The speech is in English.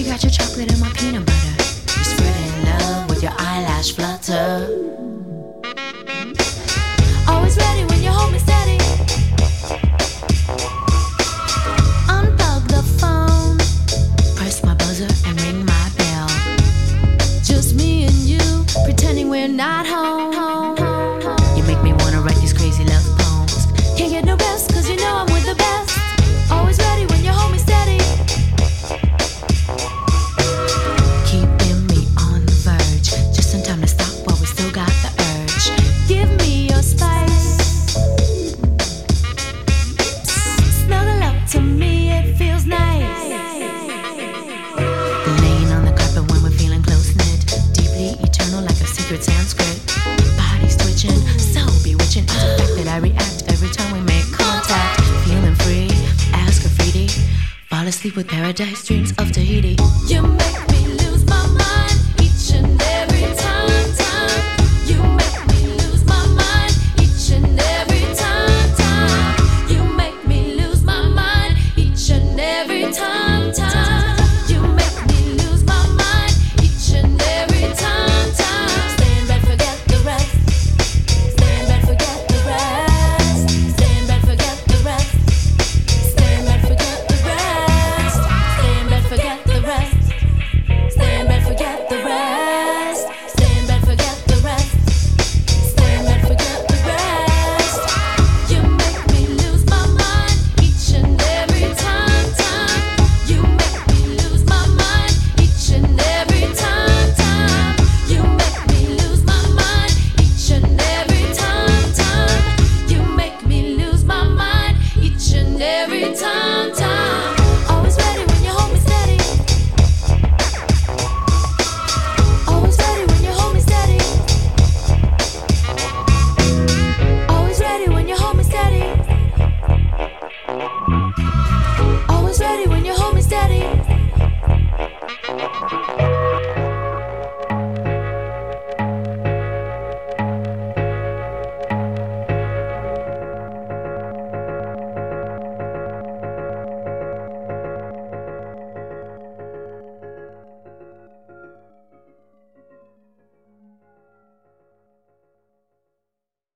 You got your chocolate and my peanut butter. You're spreading love with your eyelash flutter. to sleep with paradise dreams of Tahiti. You make time, time.